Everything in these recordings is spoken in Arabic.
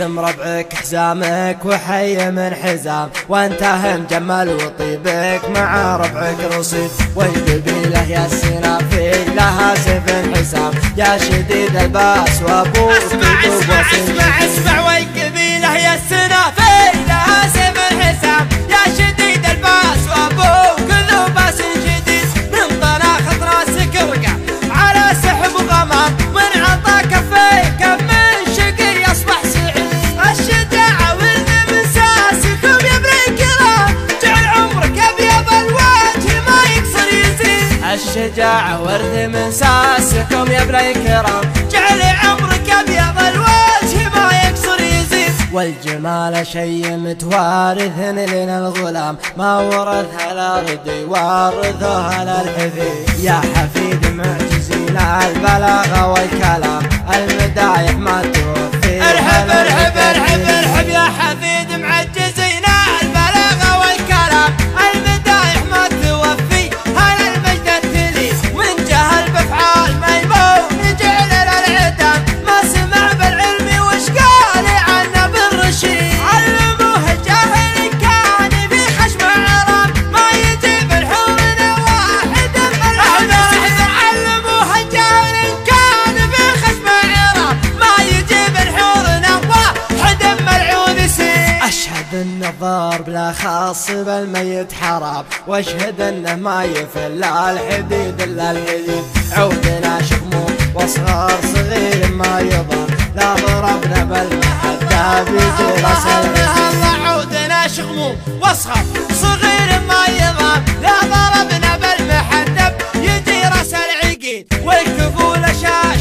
واحتزم ربعك حزامك وحي من حزام. وأنت مجمل وطيبك مع ربعك رصيد. والقبيلة يا السنافي لها سيف حسام يا شديد الباس وابوك أسمع أسمع أسمع أسمع. والقبيلة يا السنافي لها سيف الحسام يا شديد الباس الشجاعة ورث من ساسكم يا بني الكرام. جعل عمرك أبيض الوجه ما يكسر يزيد. والجمال شي متوارث لنا الغلام. ما ورثها الأرض يورثها للحفيد يا حفيد معجزين البلاغه والكلام. المدايح ما توفي. ارحب ارحب ارحب ارحب. الضرب لا خاص بالميت حرام. واشهد انه ما يفل الحديد إلا الحديد. عودنا شموم واصغر صغير ما يضر. لا ضربنا بالمحدة بيجي راس الله عودنا شغموم واصغر صغير ما يضام لا ضربنا بالمحدب يجي رأس العقيد والكفول شاش.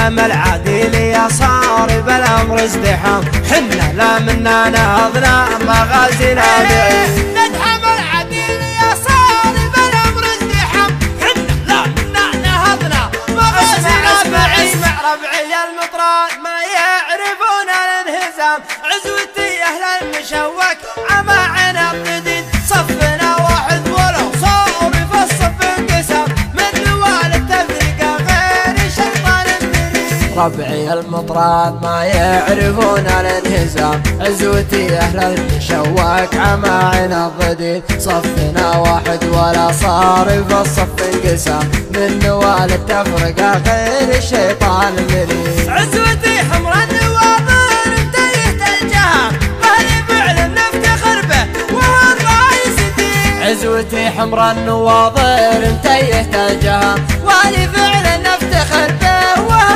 ندحم العديل يا صار بالأمر ازدحام. حنا لا منا نهضنا مغازينا بعيد ما يعرفون الانهزام. عزوتي أهل المشوك عما ربعي المطراد ما يعرفون الانهزام عزوتي أهل المشوك عماعنا الضديد صفنا واحد ولا صارف الصف انقسام من نوال التفرقة غير الشيطان مريد عزوتي حمر النواظر انتهيت الجهة مهلي فعل نفتخر به وهو الرئيس دين عزوتي حمر النواظر انتيهت الجهة والي فعل نفتخر به وهو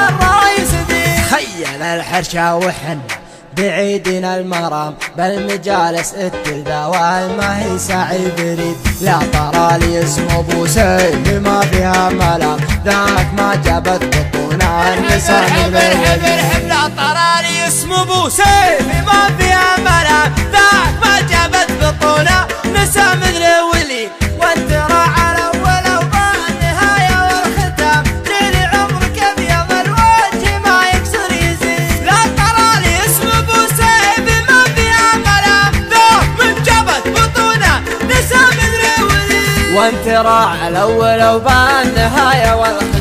الحرشة وحن بعيدنا المرام بالمجالس التلذاوال ما هي سعي بريد لا ترى لي اسم أبو سيف ما فيها ملام. ذاك ما جابت بطونا النساء لا طرى لي اسم أبو سيف ما فيها ملام. وانت راع الأول وبالنهايه والله